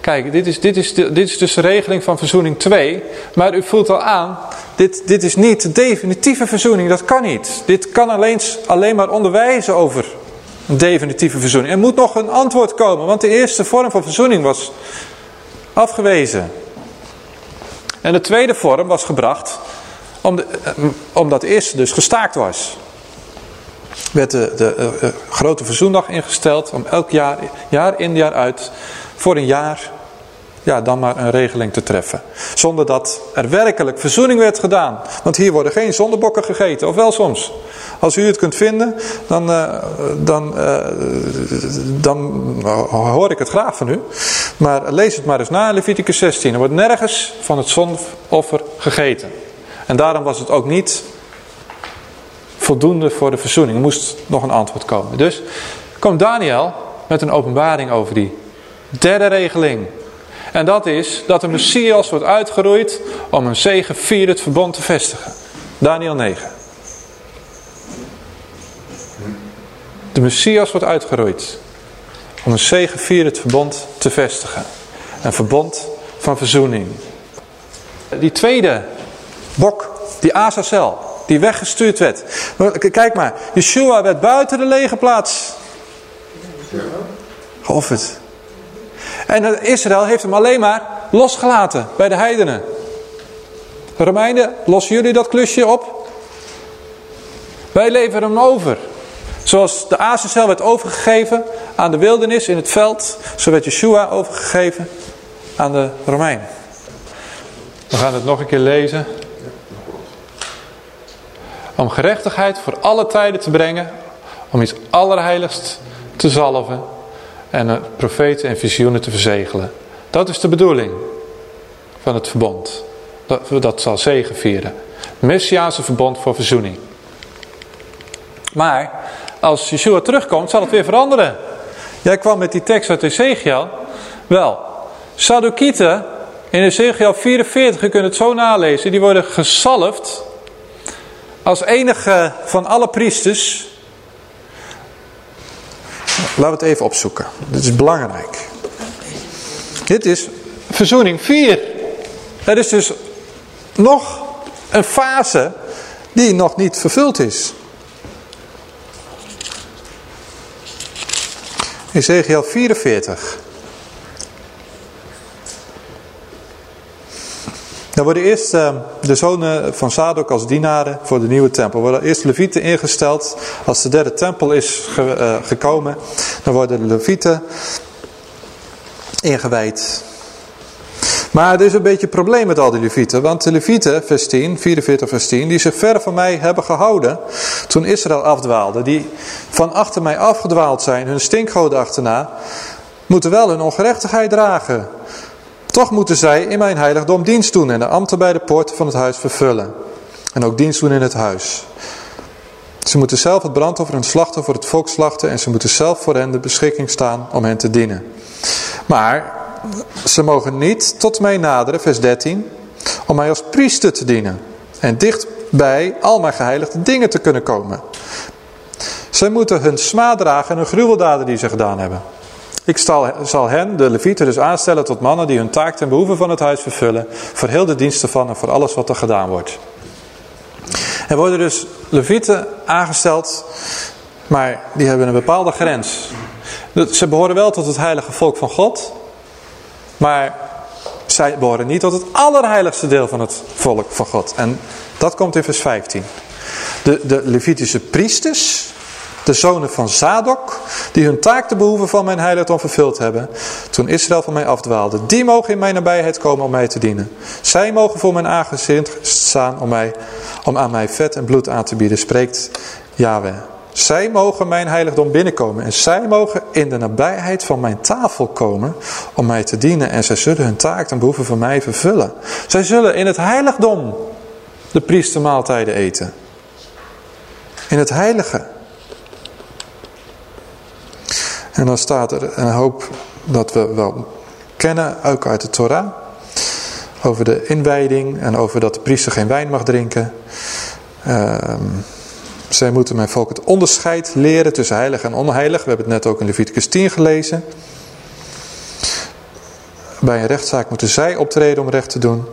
Speaker 1: Kijk, dit is, dit, is de, dit is dus de regeling van verzoening 2. Maar u voelt al aan, dit, dit is niet de definitieve verzoening. Dat kan niet. Dit kan alleen, alleen maar onderwijzen over een definitieve verzoening. Er moet nog een antwoord komen. Want de eerste vorm van verzoening was afgewezen. En de tweede vorm was gebracht omdat de eerste dus gestaakt was. werd de, de eh, eh, grote verzoendag ingesteld om elk jaar, jaar in jaar uit, voor een jaar, ja, dan maar een regeling te treffen. Zonder dat er werkelijk verzoening werd gedaan. Want hier worden geen zondebokken gegeten, of wel soms. Als u het kunt vinden, dan, eh, dan, eh, dan hoor ik het graag van u. Maar lees het maar eens na Leviticus 16. Er wordt nergens van het zondoffer gegeten. En daarom was het ook niet voldoende voor de verzoening. Er moest nog een antwoord komen. Dus komt Daniel met een openbaring over die derde regeling. En dat is dat de Messias wordt uitgeroeid om een zegevierend verbond te vestigen. Daniel 9. De Messias wordt uitgeroeid om een zegevierend verbond te vestigen. Een verbond van verzoening. Die tweede bok, die Azazel, die weggestuurd werd. Kijk maar, Yeshua werd buiten de lege plaats geofferd. En Israël heeft hem alleen maar losgelaten bij de heidenen. Romeinen, lossen jullie dat klusje op? Wij leveren hem over. Zoals de Azazel werd overgegeven aan de wildernis in het veld, zo werd Yeshua overgegeven aan de Romeinen. We gaan het nog een keer lezen. Om gerechtigheid voor alle tijden te brengen, om iets allerheiligst te zalven en profeten en visioenen te verzegelen. Dat is de bedoeling van het verbond. Dat, dat zal zegen vieren. Messiaanse verbond voor verzoening. Maar als Yeshua terugkomt zal het weer veranderen. Jij kwam met die tekst uit Ezekiel. Wel, Saddukieten in Ezekiel 44, je kunt het zo nalezen. Die worden gesalfd als enige van alle priesters Laten we het even opzoeken. Dit is belangrijk. Dit is verzoening 4. Er is dus nog een fase die nog niet vervuld is. Ezekiel 44. Dan worden eerst uh, de zonen van Zadok als dienaren voor de nieuwe tempel. worden eerst levieten ingesteld. Als de derde tempel is ge, uh, gekomen, dan worden de levieten ingewijd. Maar er is een beetje een probleem met al die levieten. Want de levieten, vers 10, 44 vers 10, die zich ver van mij hebben gehouden toen Israël afdwaalde. Die van achter mij afgedwaald zijn, hun stinkgoden achterna, moeten wel hun ongerechtigheid dragen. Toch moeten zij in mijn heiligdom dienst doen en de ambten bij de poorten van het huis vervullen. En ook dienst doen in het huis. Ze moeten zelf het brandoffer en het slachten voor het volk slachten en ze moeten zelf voor hen de beschikking staan om hen te dienen. Maar ze mogen niet tot mij naderen, vers 13, om mij als priester te dienen en dichtbij al mijn geheiligde dingen te kunnen komen. Zij moeten hun smaad dragen en hun gruweldaden die ze gedaan hebben. Ik zal hen, de levieten, dus aanstellen tot mannen die hun taak ten behoeve van het huis vervullen. Voor heel de diensten van en voor alles wat er gedaan wordt. Er worden dus levieten aangesteld, maar die hebben een bepaalde grens. Ze behoren wel tot het heilige volk van God. Maar zij behoren niet tot het allerheiligste deel van het volk van God. En dat komt in vers 15. De, de Levitische priesters de zonen van Zadok, die hun taak te behoeven van mijn heiligdom vervuld hebben, toen Israël van mij afdwaalde. Die mogen in mijn nabijheid komen om mij te dienen. Zij mogen voor mijn aangezicht staan om, mij, om aan mij vet en bloed aan te bieden, spreekt Yahweh. Zij mogen mijn heiligdom binnenkomen en zij mogen in de nabijheid van mijn tafel komen om mij te dienen. En zij zullen hun taak ten behoeve van mij vervullen. Zij zullen in het heiligdom de priestermaaltijden eten. In het heilige. En dan staat er een hoop dat we wel kennen, ook uit de Torah. Over de inwijding en over dat de priester geen wijn mag drinken. Uh, zij moeten mijn volk het onderscheid leren tussen heilig en onheilig. We hebben het net ook in Leviticus 10 gelezen. Bij een rechtszaak moeten zij optreden om recht te doen.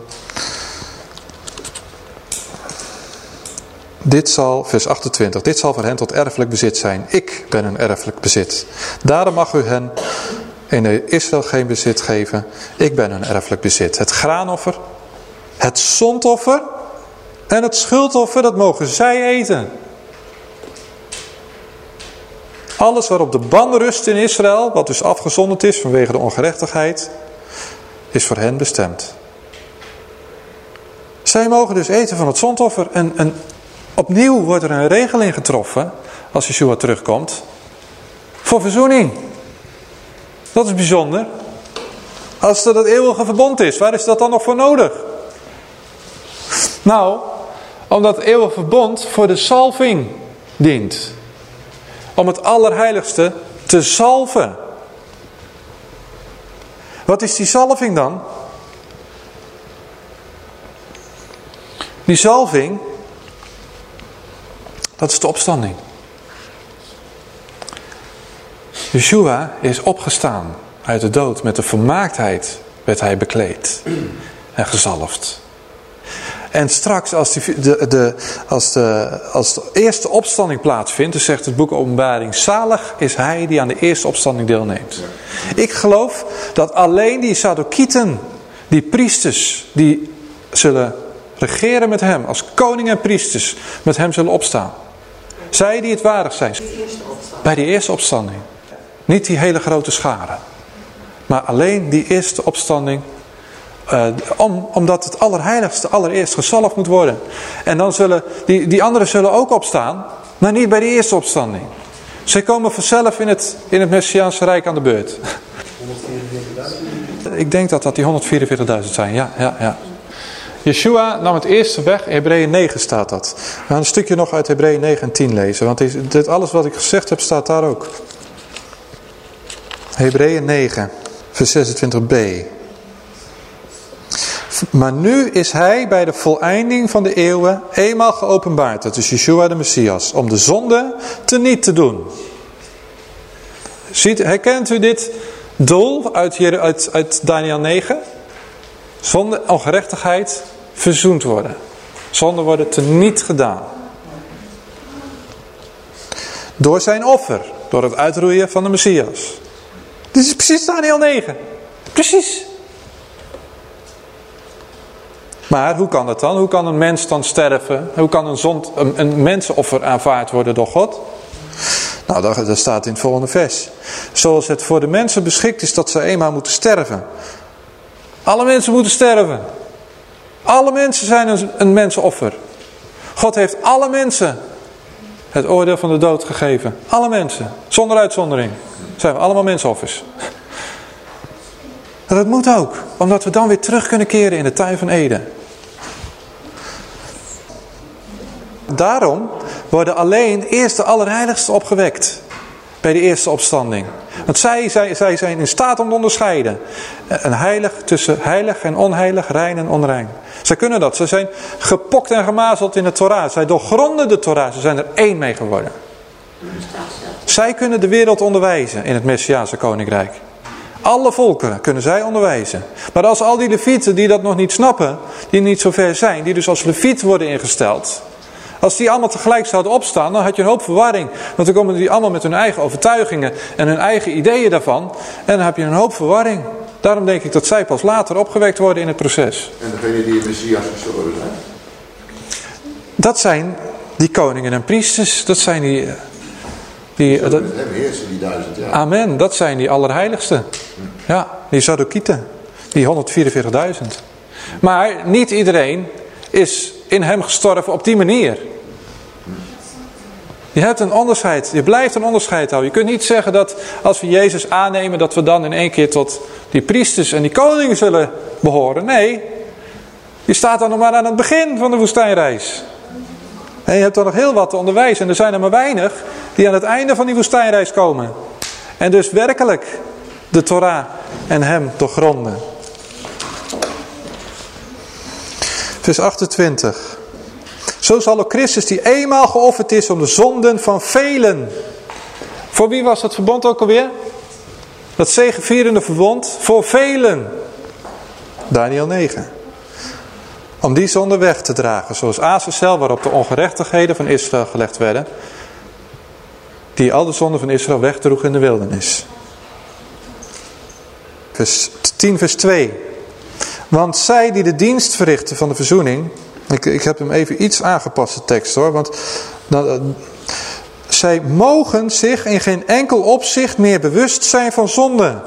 Speaker 1: Dit zal, vers 28, dit zal voor hen tot erfelijk bezit zijn. Ik ben een erfelijk bezit. Daarom mag u hen in Israël geen bezit geven. Ik ben een erfelijk bezit. Het graanoffer, het zondoffer en het schuldoffer, dat mogen zij eten. Alles waarop de ban rust in Israël, wat dus afgezonderd is vanwege de ongerechtigheid, is voor hen bestemd. Zij mogen dus eten van het zondoffer. En, en opnieuw wordt er een regeling getroffen, als Yeshua terugkomt, voor verzoening. Dat is bijzonder. Als dat het eeuwige verbond is, waar is dat dan nog voor nodig? Nou, omdat het eeuwige verbond voor de salving dient. Om het allerheiligste te salven. Wat is die salving dan? Die salving, dat is de opstanding. Yeshua is opgestaan uit de dood. Met de vermaaktheid werd hij bekleed en gezalfd. En straks als, die, de, de, als, de, als de eerste opstanding plaatsvindt, dan zegt het boek Openbaring, zalig is hij die aan de eerste opstanding deelneemt. Ik geloof dat alleen die Sadokieten, die priesters, die zullen regeren met hem, als koning en priesters, met hem zullen opstaan. Zij die het waardig zijn. Bij die eerste opstanding. Niet die hele grote schare. Maar alleen die eerste opstanding. Uh, om, omdat het allerheiligste allereerst gezalfd moet worden. En dan zullen die, die anderen zullen ook opstaan. Maar niet bij die eerste opstanding. Zij komen vanzelf in het, in het Messiaanse Rijk aan de beurt. Ik denk dat dat die 144.000 zijn. Ja, ja, ja. Yeshua nam het eerste weg. Hebreeën 9 staat dat. We gaan een stukje nog uit Hebreeën 9 en 10 lezen. Want alles wat ik gezegd heb staat daar ook. Hebreeën 9, vers 26b. Maar nu is hij bij de voleinding van de eeuwen eenmaal geopenbaard. Dat is Yeshua de Messias. Om de zonde te niet te doen. Ziet, herkent u dit doel uit, uit, uit Daniel 9? Zonde, ongerechtigheid, verzoend worden. Zonde worden te niet gedaan. Door zijn offer. Door het uitroeien van de Messias. Dit is precies Daniel 9. Precies. Maar hoe kan dat dan? Hoe kan een mens dan sterven? Hoe kan een, zond, een, een mensenoffer aanvaard worden door God? Nou, dat staat in het volgende vers. Zoals het voor de mensen beschikt is dat ze eenmaal moeten sterven. Alle mensen moeten sterven. Alle mensen zijn een, mensenoffer. God heeft alle mensen het oordeel van de dood gegeven. Alle mensen, zonder uitzondering. Zijn we allemaal mensenoffers. En dat moet ook, omdat we dan weer terug kunnen keren in de tuin van Eden. Daarom worden alleen eerst de allerheiligsten opgewekt bij de eerste opstanding. Want zij, zij, zij zijn in staat om te onderscheiden. Een heilig tussen heilig en onheilig, rein en onrein. Zij kunnen dat. Ze zijn gepokt en gemazeld in de Torah. Zij doorgronden de Torah. Ze zijn er één mee geworden. Zij kunnen de wereld onderwijzen in het Messiaanse koninkrijk. Alle volkeren kunnen zij onderwijzen. Maar als al die levieten die dat nog niet snappen, die niet zo ver zijn, die dus als leviet worden ingesteld, als die allemaal tegelijk zouden opstaan, dan had je een hoop verwarring. Want dan komen die allemaal met hun eigen overtuigingen en hun eigen ideeën daarvan. En dan heb je een hoop verwarring. Daarom denk ik dat zij pas later opgewekt worden in het proces.
Speaker 2: En degene die in Messias gestorven zijn?
Speaker 1: Dat zijn die koningen en priesters. Dat zijn die... die
Speaker 2: dat, met hem heersen die duizend jaar.
Speaker 1: Amen, dat zijn die allerheiligste. Ja, die Sadokieten. Die 144.000. Maar niet iedereen is in hem gestorven op die manier. Je hebt een onderscheid, je blijft een onderscheid houden. Je kunt niet zeggen dat als we Jezus aannemen dat we dan in één keer tot die priesters en die koningen zullen behoren. Nee, je staat dan nog maar aan het begin van de woestijnreis. En je hebt dan nog heel wat te onderwijzen. En er zijn er maar weinig die aan het einde van die woestijnreis komen. En dus werkelijk de Torah en hem doorgronden. Vers 28. Zo zal ook Christus die eenmaal geofferd is om de zonden van velen. Voor wie was dat verbond ook alweer? Dat zegevierende verbond voor velen. Daniel 9. Om die zonde weg te dragen, zoals Azazel waarop de ongerechtigheden van Israël gelegd werden. Die al de zonden van Israël wegdroeg in de wildernis. Vers 10 vers 2. Want zij die de dienst verrichten van de verzoening... Ik, ik heb hem even iets aangepast, de tekst hoor. Want zij mogen zich in geen enkel opzicht meer bewust zijn van zonde.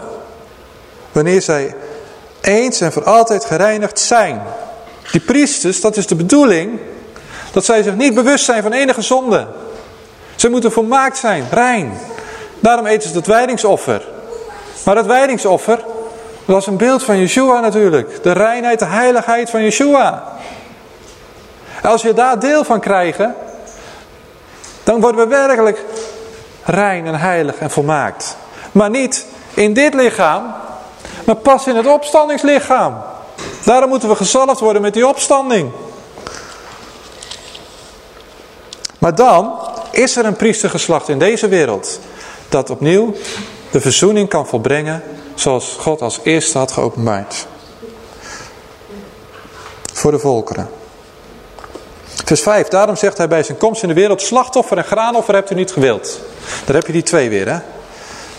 Speaker 1: Wanneer zij eens en voor altijd gereinigd zijn. Die priesters, dat is de bedoeling, dat zij zich niet bewust zijn van enige zonde. Ze moeten volmaakt zijn, rein. Daarom eten ze het wijdingsoffer. Maar het wijdingsoffer was een beeld van Yeshua natuurlijk. De reinheid, de heiligheid van Yeshua. Als we daar deel van krijgen, dan worden we werkelijk rein en heilig en volmaakt. Maar niet in dit lichaam, maar pas in het opstandingslichaam. Daarom moeten we gezalfd worden met die opstanding. Maar dan is er een priestergeslacht in deze wereld dat opnieuw de verzoening kan volbrengen zoals God als eerste had geopenbaard. Voor de volkeren. Vers 5, daarom zegt hij bij zijn komst in de wereld, slachtoffer en graanoffer hebt u niet gewild. Daar heb je die twee weer hè.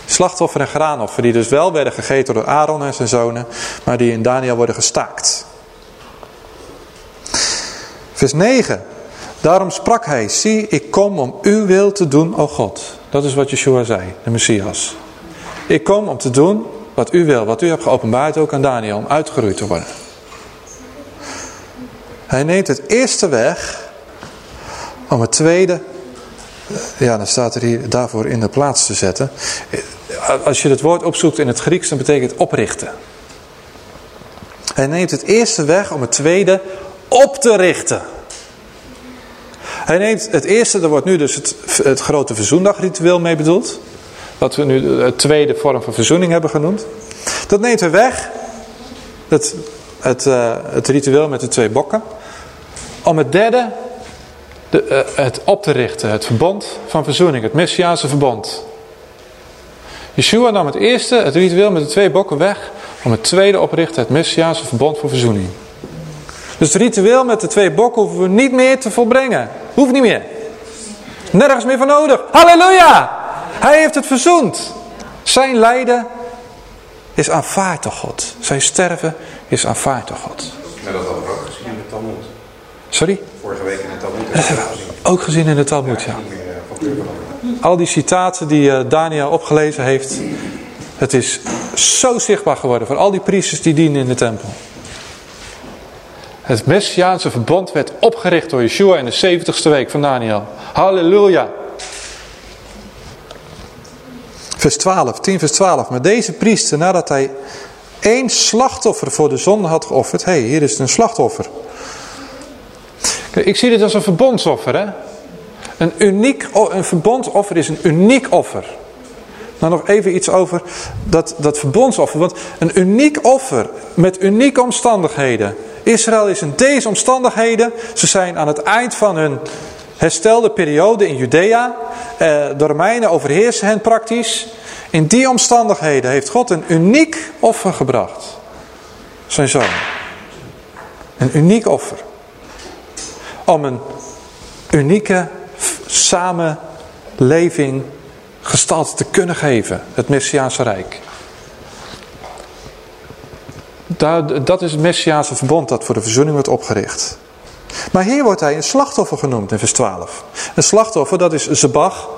Speaker 1: Slachtoffer en graanoffer, die dus wel werden gegeten door Aaron en zijn zonen, maar die in Daniel worden gestaakt. Vers 9, daarom sprak hij, zie ik kom om uw wil te doen, o God. Dat is wat Yeshua zei, de Messias. Ik kom om te doen wat u wil, wat u hebt geopenbaard ook aan Daniel, om uitgeroeid te worden. Hij neemt het eerste weg om het tweede, ja dan staat er hier daarvoor in de plaats te zetten. Als je het woord opzoekt in het Grieks dan betekent oprichten. Hij neemt het eerste weg om het tweede op te richten. Hij neemt het eerste, daar wordt nu dus het, het grote verzoendagritueel mee bedoeld. Wat we nu het tweede vorm van verzoening hebben genoemd. Dat neemt hij weg. Het, het, uh, het ritueel met de twee bokken. Om het derde de, uh, het op te richten. Het verbond van verzoening. Het Messiaanse verbond. Yeshua nam het eerste, het ritueel met de twee bokken weg. Om het tweede op te richten. Het Messiaanse verbond voor verzoening. Dus het ritueel met de twee bokken hoeven we niet meer te volbrengen. Hoeft niet meer. Nergens meer voor nodig. Halleluja! Hij heeft het verzoend. Zijn lijden is aanvaard door God. Zijn sterven is aanvaard door God.
Speaker 2: Ja, dat hadden we ook gezien in de Talmud.
Speaker 1: Sorry?
Speaker 2: Vorige week in de Talmud.
Speaker 1: Dat hebben we ook gezien in de Talmud, ja. Al die citaten die uh, Daniel opgelezen heeft. Het is zo zichtbaar geworden voor al die priesters die dienen in de tempel. Het Messiaanse verbond werd opgericht door Yeshua in de 70ste week van Daniel. Halleluja. Vers 12, 10 vers 12. Maar deze priester, nadat hij één slachtoffer voor de zonde had geofferd. Hé, hey, hier is een slachtoffer. Ik zie dit als een verbondsoffer. Hè? Een, uniek, een verbondsoffer is een uniek offer. Nou nog even iets over dat, dat verbondsoffer. Want een uniek offer met unieke omstandigheden. Israël is in deze omstandigheden. Ze zijn aan het eind van hun herstelde periode in Judea. Eh, de Romeinen overheersen hen praktisch. In die omstandigheden heeft God een uniek offer gebracht. Zijn zoon. Een uniek offer. Om een unieke samenleving gestalte te kunnen geven. Het Messiaanse Rijk. Dat is het Messiaanse verbond dat voor de verzoening wordt opgericht. Maar hier wordt hij een slachtoffer genoemd in vers 12. Een slachtoffer, dat is zebach,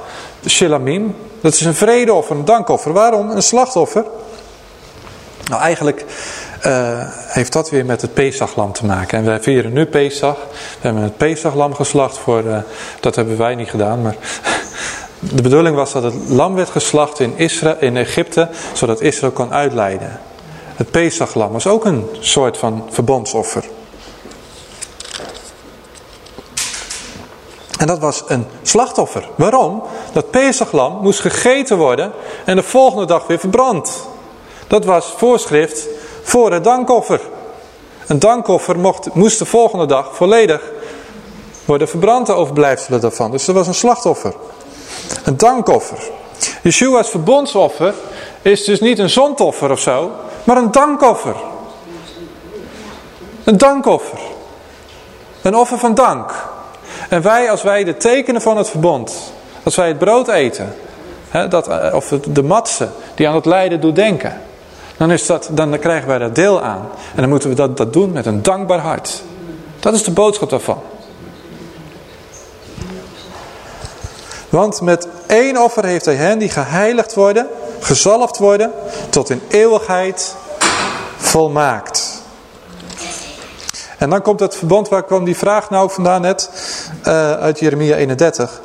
Speaker 1: shilamim. Dat is een vredeoffer, een dankoffer. Waarom een slachtoffer? Nou, eigenlijk uh, heeft dat weer met het Pesachlam te maken. En wij vieren nu Pesach. We hebben het Pesachlam geslacht voor... Uh, dat hebben wij niet gedaan, maar... De bedoeling was dat het lam werd geslacht in, Israël, in Egypte, zodat Israël kon uitleiden. Het Pesachlam was ook een soort van verbondsoffer. En dat was een slachtoffer. Waarom? Dat Pesachlam moest gegeten worden en de volgende dag weer verbrand. Dat was voorschrift voor het dankoffer. Een dankoffer mocht, moest de volgende dag volledig worden verbrand, de overblijfselen daarvan. Dus dat was een slachtoffer. Een dankoffer. Yeshua's verbondsoffer is dus niet een zondoffer of zo, maar een dankoffer. Een dankoffer. Een offer van dank. En wij, als wij de tekenen van het verbond, als wij het brood eten, hè, dat, eh, of de matse die aan het lijden doet denken, dan, is dat, dan krijgen wij daar deel aan. En dan moeten we dat, dat doen met een dankbaar hart. Dat is de boodschap daarvan. Want met één offer heeft hij hen die geheiligd worden, gezalfd worden, tot in eeuwigheid volmaakt. En dan komt het verbond, waar kwam die vraag nou vandaan net, uh, uit Jeremia 31.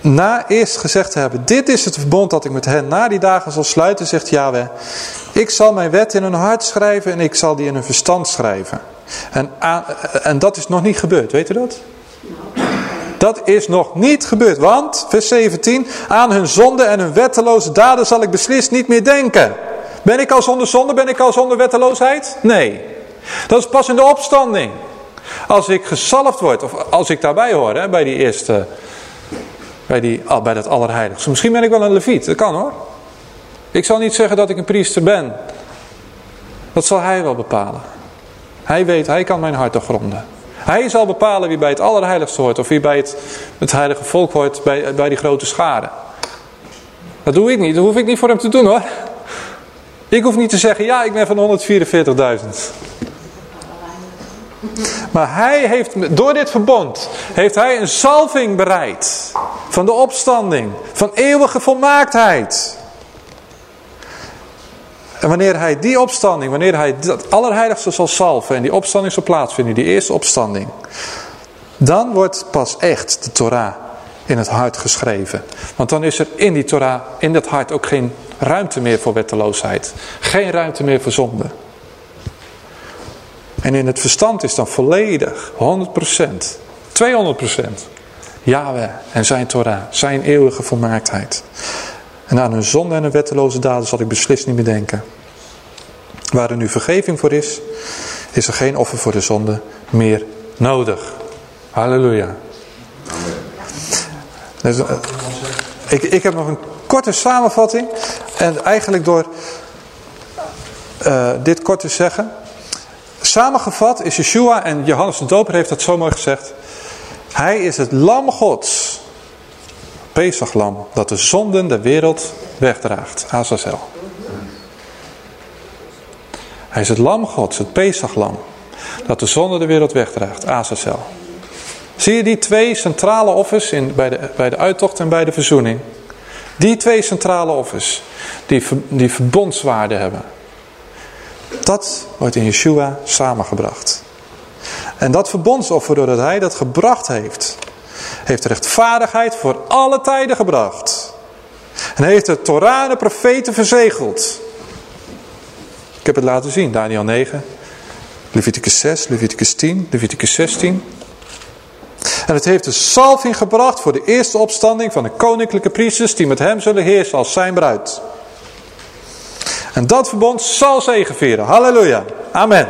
Speaker 1: Na eerst gezegd te hebben, dit is het verbond dat ik met hen na die dagen zal sluiten, zegt Yahweh. Ik zal mijn wet in hun hart schrijven en ik zal die in hun verstand schrijven. En, en dat is nog niet gebeurd, weet u dat? Dat is nog niet gebeurd, want, vers 17, aan hun zonde en hun wetteloze daden zal ik beslist niet meer denken. Ben ik al zonder zonde, ben ik al zonder wetteloosheid? Nee. Dat is pas in de opstanding. Als ik gezalfd word, of als ik daarbij hoor, hè, bij die eerste, bij, die, bij dat allerheiligste. Misschien ben ik wel een leviet, dat kan hoor. Ik zal niet zeggen dat ik een priester ben. Dat zal hij wel bepalen. Hij weet, hij kan mijn hart doorgronden. Hij zal bepalen wie bij het allerheiligste hoort. Of wie bij het, het heilige volk hoort bij, bij die grote schade. Dat doe ik niet. Dat hoef ik niet voor hem te doen hoor. Ik hoef niet te zeggen, ja ik ben van 144.000. Maar hij heeft, door dit verbond, heeft hij een salving bereid. Van de opstanding. Van eeuwige volmaaktheid. En wanneer hij die opstanding, wanneer hij dat allerheiligste zal salven en die opstanding zal plaatsvinden, die eerste opstanding. Dan wordt pas echt de Torah in het hart geschreven. Want dan is er in die Torah, in dat hart ook geen ruimte meer voor wetteloosheid. Geen ruimte meer voor zonde. En in het verstand is dan volledig, 100%, 200%. Yahweh en zijn Torah, zijn eeuwige volmaaktheid. En aan hun zonde en hun wetteloze daden zal ik beslist niet meer denken. Waar er nu vergeving voor is, is er geen offer voor de zonde meer nodig. Halleluja. Dus, uh, ik, ik heb nog een korte samenvatting. En eigenlijk door uh, dit kort te zeggen. Samengevat is Yeshua, en Johannes de Doper heeft dat zo mooi gezegd. Hij is het lam gods. Pesachlam, dat de zonden der wereld wegdraagt. Azazel. Hij is het lam gods, het Pesachlam. Dat de zonde der wereld wegdraagt. Azazel. Zie je die twee centrale offers in, bij, de, bij de uittocht en bij de verzoening? Die twee centrale offers, die, die verbondswaarde hebben. Dat wordt in Yeshua samengebracht. En dat verbondsoffer, doordat hij dat gebracht heeft, heeft rechtvaardigheid voor alle tijden gebracht. En heeft de Torah de profeten verzegeld. Ik heb het laten zien, Daniel 9, Leviticus 6, Leviticus 10, Leviticus 16. En het heeft de salving gebracht voor de eerste opstanding van de koninklijke priesters die met hem zullen heersen als zijn bruid. En dat verbond zal zegenvieren. Halleluja. Amen.